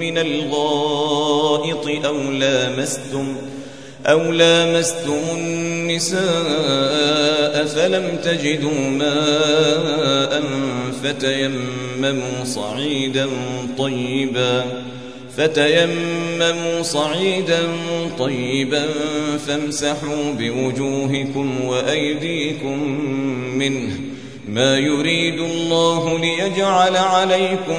من الغائط أو لامستم أو لامستم النساء فلم تجدوا ماء فتيمموا صعيدا طيبا فتيمموا صعيدا طيبا فامسحوا بوجوهكم وأيديكم منه ما يريد الله ليجعل عليكم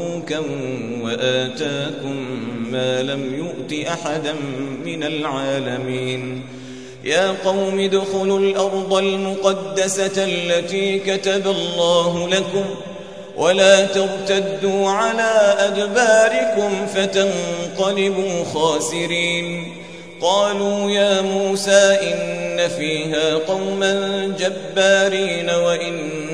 وآتاكم ما لم يؤت أحدا من العالمين. يا قوم ادخلوا الأرض المقدسة التي كتب الله لكم ولا ترتدوا على أدباركم فتنقلبوا خاسرين. قالوا يا موسى إن فيها قوما جبارين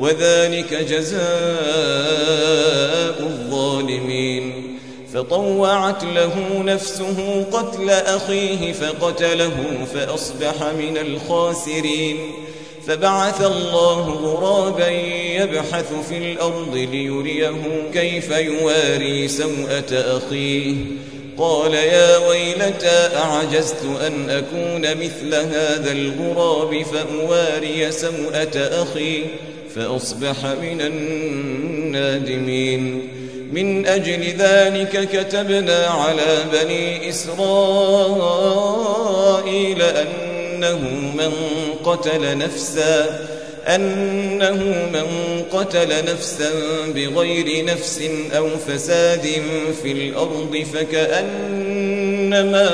وذلك جزاء الظالمين. فطوعت له نفسه قتل أخيه فقتله فأصبح من الخاسرين. فبعث الله غرابا يبحث في الأرض ليريه كيف يواري سوءة أخيه. قال يا ويلتى أعجزت أن أكون مثل هذا الغراب فأواري سوءة أخي؟ فأصبح من النادمين. من أجل ذلك كتبنا على بني إسرائيل أنه من قتل نفسا أنه من قتل نفسا بغير نفس أو فساد في الأرض فكأنما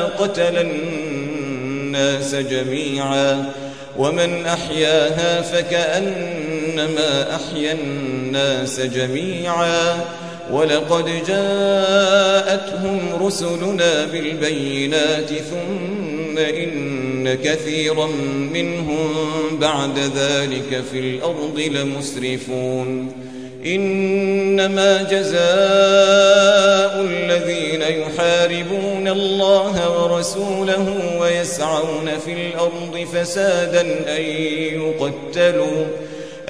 قتل الناس جميعا. ومن أحياها فكأنما أحيا الناس جميعا ولقد جاءتهم رسلنا بالبينات ثم إن كثيرا منهم بعد ذلك في الأرض لمسرفون إنما جزاء الذين يحاربون الله ورسوله ويسعون في الأرض فسادا أن يقتلوا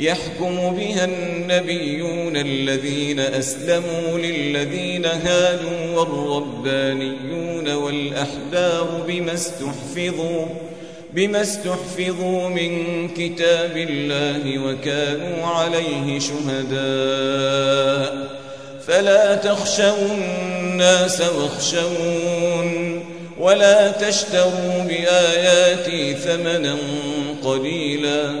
يحكم بها النبيون الذين أسلموا للذين هادوا والربانيون والأحبار بما استحفظوا بما استحفظوا من كتاب الله وكانوا عليه شهداء. فلا تخشوا الناس واخشون ولا تشتروا بآياتي ثمنا قليلا.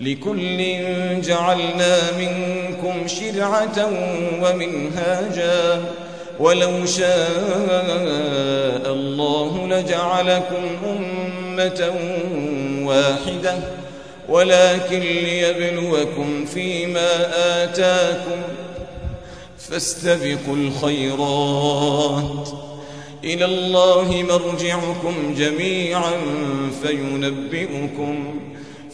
لكل جعلنا منكم شرعة ومنهاجا. ولو شاء الله لجعلكم أمة واحدة. ولكن ليبلوكم فيما آتاكم. فاستبقوا الخيرات. إلى الله مرجعكم جميعا فينبئكم.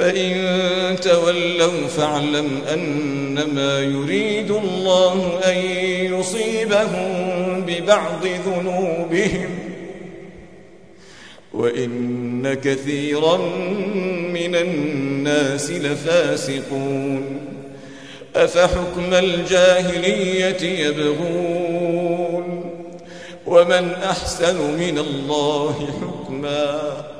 فإن تولوا فاعلم أنما يريد الله أن يصيبهم ببعض ذنوبهم وإن كثيرا من الناس لفاسقون أفحكم الجاهلية يبغون ومن أحسن من الله حكماً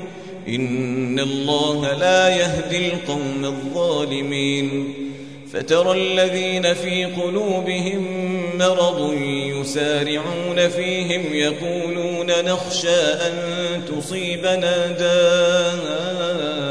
إن الله لا يهدي القوم الظالمين. فترى الذين في قلوبهم مرض يسارعون فيهم يقولون نخشى أن تصيبنا دائرة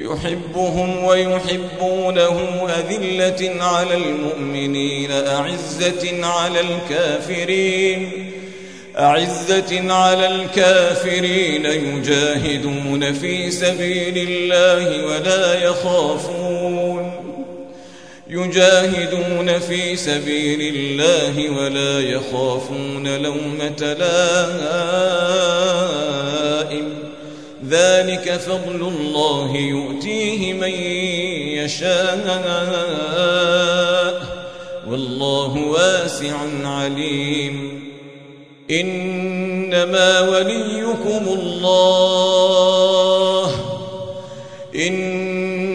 يحبهم ويحبونه أذلة على المؤمنين أعزة على الكافرين أعزة على الكافرين. يجاهدون في سبيل الله ولا يخافون. يجاهدون في سبيل الله ولا يخافون لومة لائم ذلك فضل الله يؤتيه من يشاء. والله واسع عليم. إنما وليكم الله.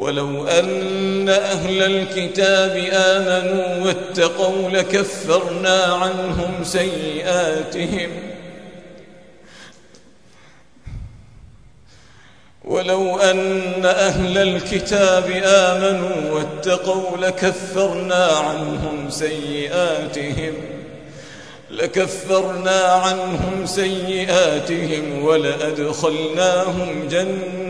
ولو أن أهل الكتاب آمنوا واتقوا لكفرنا عنهم سيئاتهم. ولو أن أهل الكتاب آمنوا واتقوا لكفرنا عنهم سيئاتهم. لكفرنا عنهم سيئاتهم ولأدخلناهم جنات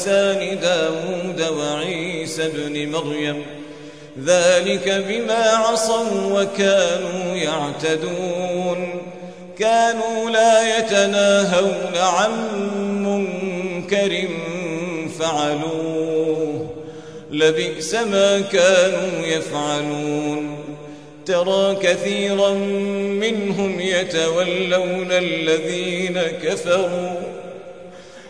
لسان داود وعيسى بن مريم ذلك بما عصوا وكانوا يعتدون كانوا لا يتناهون عن منكر فعلوه لبئس ما كانوا يفعلون ترى كثيرا منهم يتولون الذين كفروا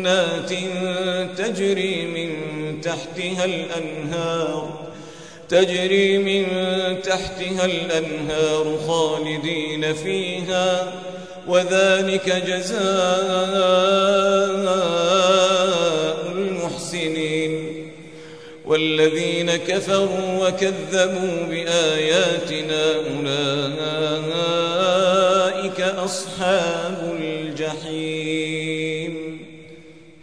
جنات تجري من تحتها الأنهار تجري من تحتها الأنهار خالدين فيها وذلك جزاء المحسنين. والذين كفروا وكذبوا بآياتنا أولئك أصحاب الجحيم.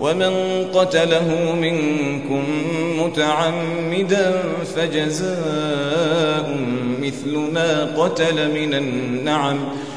ومن قتله منكم متعمدا فجزاء مثل ما قتل من النعم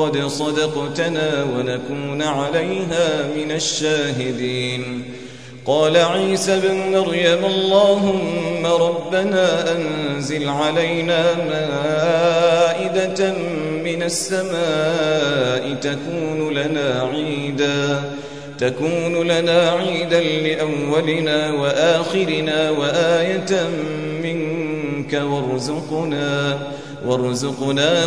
قد صدقتنا ونكون عليها من الشاهدين. قال عيسى بن مريم اللهم ربنا أنزل علينا مائدة من السماء تكون لنا عيداً تكون لنا عيدا لأولنا وآخرنا وآية منك وارزقنا وارزقنا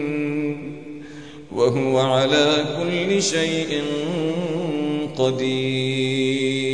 وهو على كل شيء قدير.